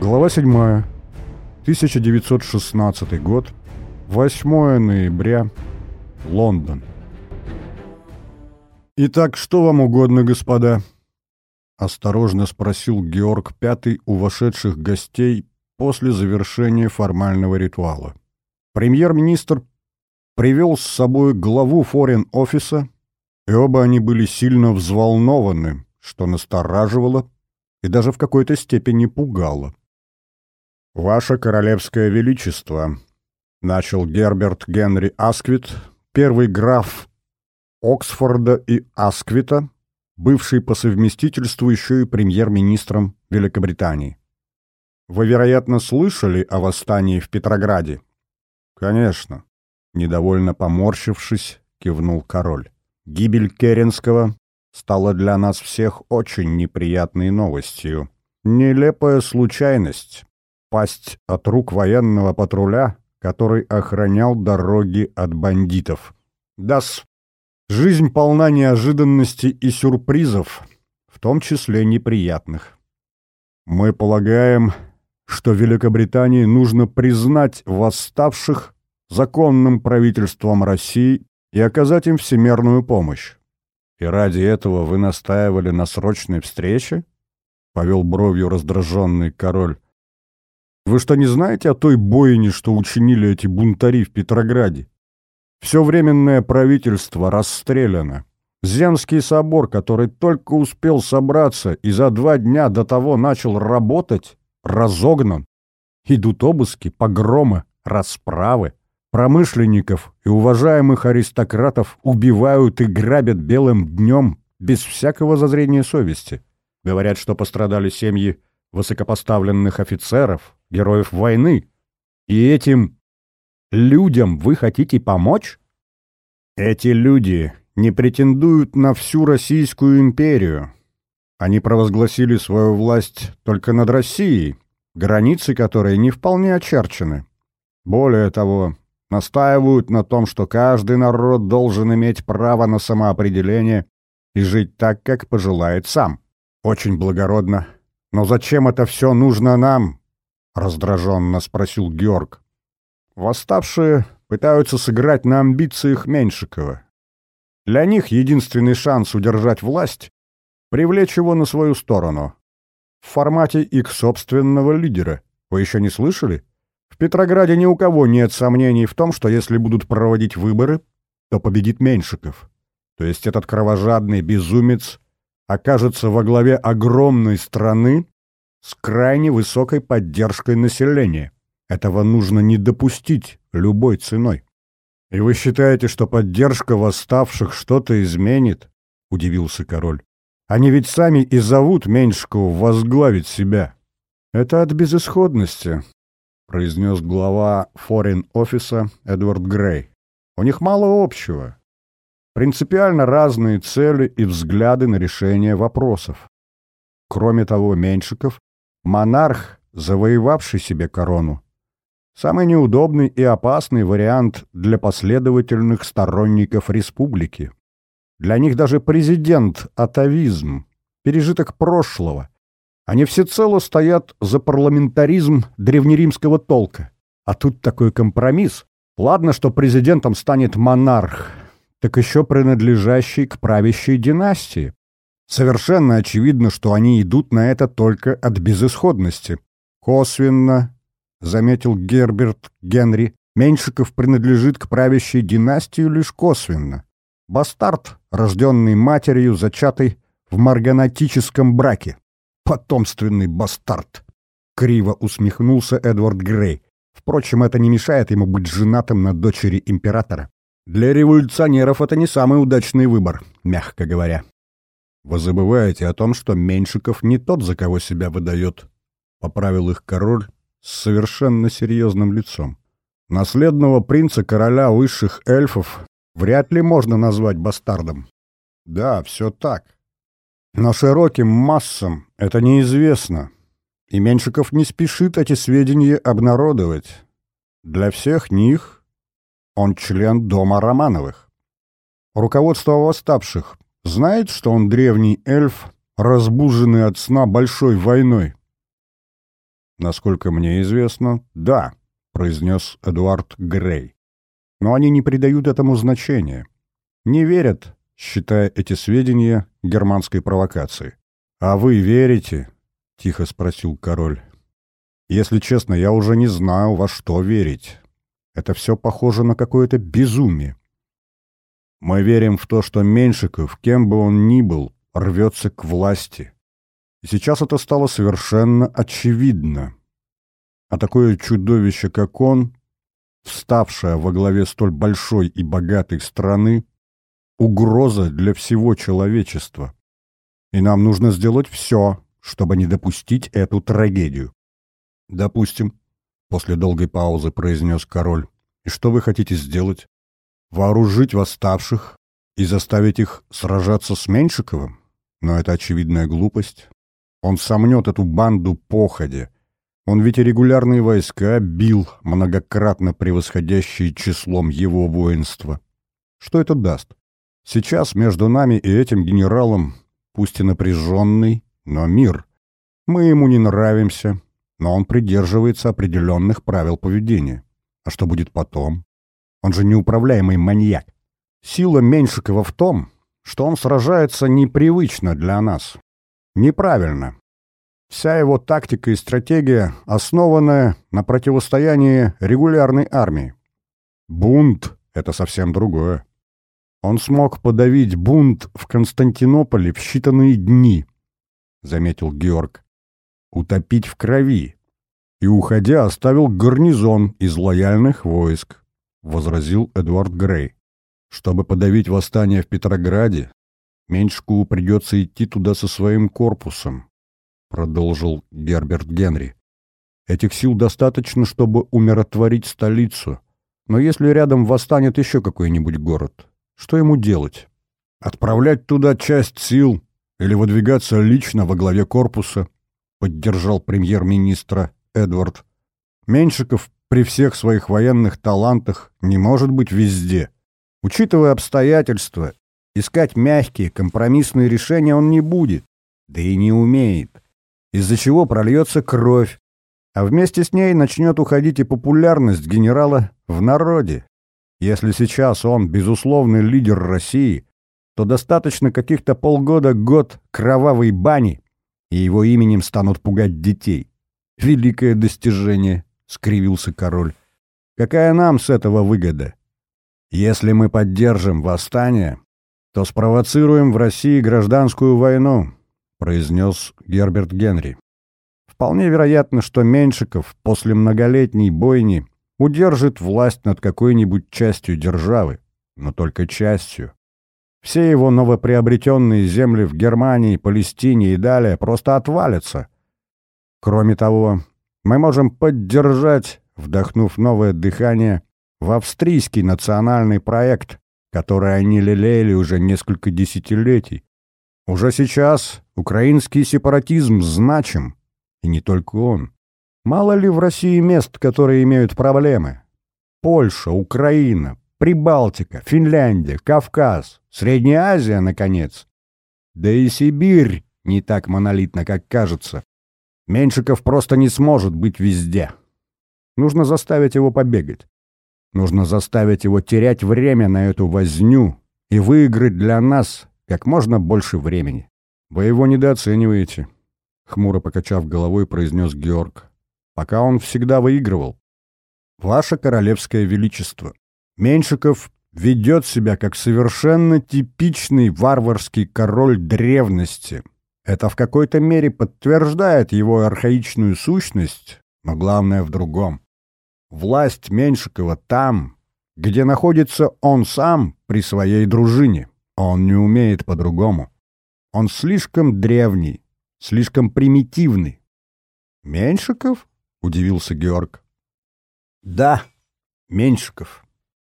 Глава 7. 1916 год. 8 ноября. Лондон. «Итак, что вам угодно, господа?» — осторожно спросил Георг Пятый у вошедших гостей после завершения формального ритуала. Премьер-министр привел с собой главу форин-офиса, и оба они были сильно взволнованы, что настораживало и даже в какой-то степени пугало. «Ваше Королевское Величество», — начал Герберт Генри Асквит, первый граф Оксфорда и Асквита, бывший по совместительству еще и премьер-министром Великобритании. «Вы, вероятно, слышали о восстании в Петрограде?» «Конечно», — недовольно поморщившись, кивнул король. «Гибель Керенского стала для нас всех очень неприятной новостью. Нелепая случайность, пасть от рук военного патруля, который охранял дороги от бандитов. Дас, жизнь полна неожиданностей и сюрпризов, в том числе неприятных. Мы полагаем, что Великобритании нужно признать восставших законным правительством России и оказать им всемерную помощь. И ради этого вы настаивали на срочной встрече? Повел бровью раздраженный король. Вы что, не знаете о той бойне, что учинили эти бунтари в Петрограде? Все временное правительство расстреляно. Земский собор, который только успел собраться и за два дня до того начал работать, разогнан. Идут обыски, погромы, расправы. Промышленников и уважаемых аристократов убивают и грабят белым днем без всякого зазрения совести. Говорят, что пострадали семьи высокопоставленных офицеров, героев войны. И этим людям вы хотите помочь? Эти люди не претендуют на всю Российскую империю. Они провозгласили свою власть только над Россией, границы которой не вполне очерчены. Более того, настаивают на том, что каждый народ должен иметь право на самоопределение и жить так, как пожелает сам. Очень благородно. Но зачем это все нужно нам? Раздраженно спросил Георг. Восставшие пытаются сыграть на амбициях Меньшикова. Для них единственный шанс удержать власть — привлечь его на свою сторону. В формате их собственного лидера. Вы еще не слышали? В Петрограде ни у кого нет сомнений в том, что если будут проводить выборы, то победит Меньшиков. То есть этот кровожадный безумец окажется во главе огромной страны с крайне высокой поддержкой населения. Этого нужно не допустить любой ценой. «И вы считаете, что поддержка восставших что-то изменит?» — удивился король. «Они ведь сами и зовут Меньшикову возглавить себя». «Это от безысходности», — произнес глава форин-офиса Эдвард Грей. «У них мало общего. Принципиально разные цели и взгляды на решение вопросов. Кроме того, Меньшиков — монарх, завоевавший себе корону. Самый неудобный и опасный вариант для последовательных сторонников республики. Для них даже президент — атовизм, пережиток прошлого. Они всецело стоят за парламентаризм древнеримского толка. А тут такой компромисс. Ладно, что президентом станет монарх, так еще принадлежащий к правящей династии. Совершенно очевидно, что они идут на это только от безысходности. Косвенно, заметил Герберт Генри, Меньшиков принадлежит к правящей династии лишь косвенно. Бастард, рожденный матерью, зачатый в марганатическом браке. Потомственный бастард. Криво усмехнулся Эдвард Грей. Впрочем, это не мешает ему быть женатым на дочери императора. Для революционеров это не самый удачный выбор, мягко говоря. Вы забываете о том, что Меньшиков не тот, за кого себя выдает. Поправил их король с совершенно серьезным лицом. Наследного принца короля высших эльфов вряд ли можно назвать бастардом. Да, все так. Но широким массам это неизвестно. И Меньшиков не спешит эти сведения обнародовать. Для всех них он член дома Романовых. Руководство восставших знает, что он древний эльф, разбуженный от сна большой войной? Насколько мне известно, да, произнес Эдуард Грей. Но они не придают этому значения. Не верят, считая эти сведения германской провокацией. «А вы верите?» — тихо спросил король. «Если честно, я уже не знаю, во что верить. Это все похоже на какое-то безумие. Мы верим в то, что Меньшиков, кем бы он ни был, рвется к власти. И сейчас это стало совершенно очевидно. А такое чудовище, как он, вставшее во главе столь большой и богатой страны, угроза для всего человечества. И нам нужно сделать все, чтобы не допустить эту трагедию. Допустим, после долгой паузы произнес король. И что вы хотите сделать? Вооружить восставших и заставить их сражаться с Меньшиковым? Но это очевидная глупость. Он сомнет эту банду походе. Он ведь регулярные войска бил, многократно превосходящие числом его воинства. Что это даст? Сейчас между нами и этим генералом, пусть и напряженный, но мир. Мы ему не нравимся, но он придерживается определенных правил поведения. А что будет потом? Он же неуправляемый маньяк. Сила Меньшикова в том, что он сражается непривычно для нас. Неправильно. Вся его тактика и стратегия основанная на противостоянии регулярной армии. Бунт — это совсем другое. Он смог подавить бунт в Константинополе в считанные дни, — заметил Георг. Утопить в крови. И, уходя, оставил гарнизон из лояльных войск, — возразил Эдвард Грей. Чтобы подавить восстание в Петрограде, Меньшкову придется идти туда со своим корпусом, — продолжил Герберт Генри. Этих сил достаточно, чтобы умиротворить столицу. Но если рядом восстанет еще какой-нибудь город, что ему делать? Отправлять туда часть сил или выдвигаться лично во главе корпуса, поддержал премьер-министра Эдвард. Меньшиков при всех своих военных талантах не может быть везде. Учитывая обстоятельства, искать мягкие, компромиссные решения он не будет, да и не умеет, из-за чего прольется кровь, а вместе с ней начнет уходить и популярность генерала в народе. Если сейчас он безусловный лидер России, то достаточно каких-то полгода-год кровавой бани, и его именем станут пугать детей. Великое достижение, — скривился король. Какая нам с этого выгода? Если мы поддержим восстание, то спровоцируем в России гражданскую войну, — произнес Герберт Генри. Вполне вероятно, что Меньшиков после многолетней бойни удержит власть над какой-нибудь частью державы, но только частью. Все его новоприобретенные земли в Германии, Палестине и далее просто отвалятся. Кроме того, мы можем поддержать, вдохнув новое дыхание, в австрийский национальный проект, который они лелеяли уже несколько десятилетий. Уже сейчас украинский сепаратизм значим, и не только он. Мало ли в России мест, которые имеют проблемы? Польша, Украина, Прибалтика, Финляндия, Кавказ, Средняя Азия, наконец. Да и Сибирь не так монолитна, как кажется. Меньшиков просто не сможет быть везде. Нужно заставить его побегать. Нужно заставить его терять время на эту возню и выиграть для нас как можно больше времени. Вы его недооцениваете, — хмуро покачав головой, произнес Георг пока он всегда выигрывал. Ваше Королевское Величество, Меньшиков ведет себя как совершенно типичный варварский король древности. Это в какой-то мере подтверждает его архаичную сущность, но главное в другом. Власть Меньшикова там, где находится он сам при своей дружине. Он не умеет по-другому. Он слишком древний, слишком примитивный. Меньшиков? — удивился Георг. «Да, Меньшиков.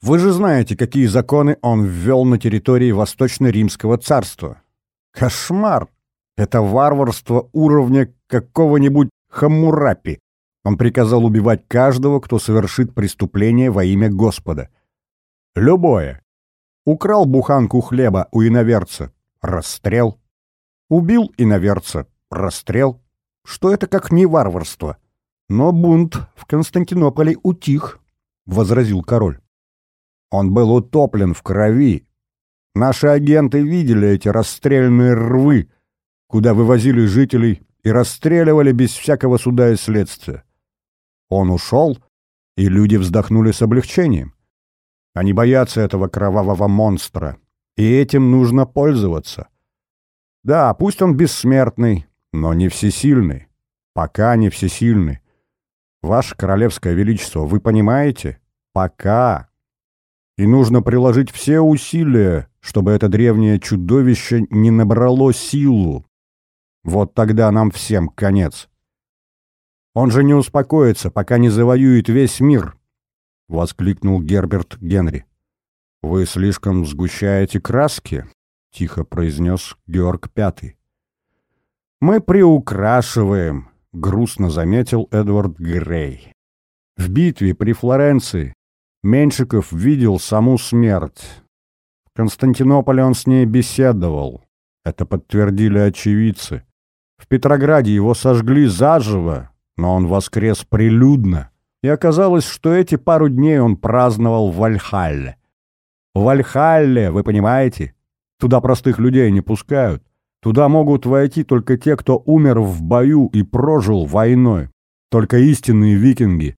Вы же знаете, какие законы он ввел на территории Восточно-Римского царства. Кошмар! Это варварство уровня какого-нибудь Хаммурапи. Он приказал убивать каждого, кто совершит преступление во имя Господа. Любое. Украл буханку хлеба у иноверца — расстрел. Убил иноверца — расстрел. Что это как не варварство? Но бунт в Константинополе утих, — возразил король. Он был утоплен в крови. Наши агенты видели эти расстрельные рвы, куда вывозили жителей и расстреливали без всякого суда и следствия. Он ушел, и люди вздохнули с облегчением. Они боятся этого кровавого монстра, и этим нужно пользоваться. Да, пусть он бессмертный, но не всесильный. Пока не всесильный. Ваше Королевское Величество, вы понимаете? Пока. И нужно приложить все усилия, чтобы это древнее чудовище не набрало силу. Вот тогда нам всем конец. Он же не успокоится, пока не завоюет весь мир, — воскликнул Герберт Генри. «Вы слишком сгущаете краски», — тихо произнес Георг Пятый. «Мы приукрашиваем», — грустно заметил Эдвард Грей. В битве при Флоренции Меньшиков видел саму смерть. В Константинополе он с ней беседовал. Это подтвердили очевидцы. В Петрограде его сожгли заживо, но он воскрес прилюдно. И оказалось, что эти пару дней он праздновал в Вальхалле. В Вальхалле, вы понимаете? Туда простых людей не пускают. Туда могут войти только те, кто умер в бою и прожил войной. Только истинные викинги.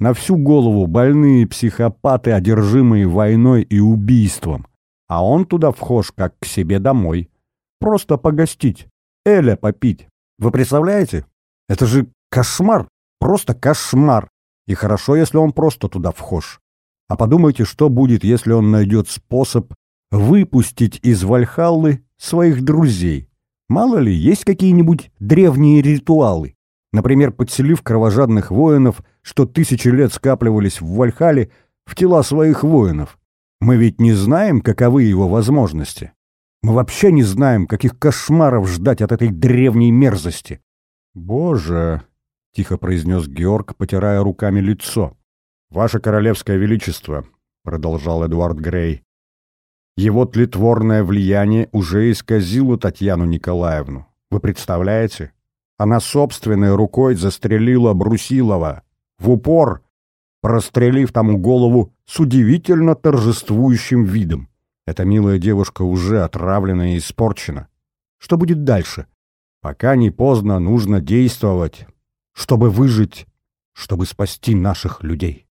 На всю голову больные психопаты, одержимые войной и убийством. А он туда вхож, как к себе домой. Просто погостить. Эля попить. Вы представляете? Это же Кошмар! Просто кошмар! И хорошо, если он просто туда вхож. А подумайте, что будет, если он найдет способ выпустить из Вальхаллы своих друзей. Мало ли, есть какие-нибудь древние ритуалы. Например, подселив кровожадных воинов, что тысячи лет скапливались в Вальхале, в тела своих воинов. Мы ведь не знаем, каковы его возможности. Мы вообще не знаем, каких кошмаров ждать от этой древней мерзости. Боже, — тихо произнес Георг, потирая руками лицо. «Ваше Королевское Величество», — продолжал Эдуард Грей, — «его тлетворное влияние уже исказило Татьяну Николаевну. Вы представляете? Она собственной рукой застрелила Брусилова. В упор, прострелив тому голову с удивительно торжествующим видом. Эта милая девушка уже отравлена и испорчена. Что будет дальше? Пока не поздно, нужно действовать» чтобы выжить, чтобы спасти наших людей.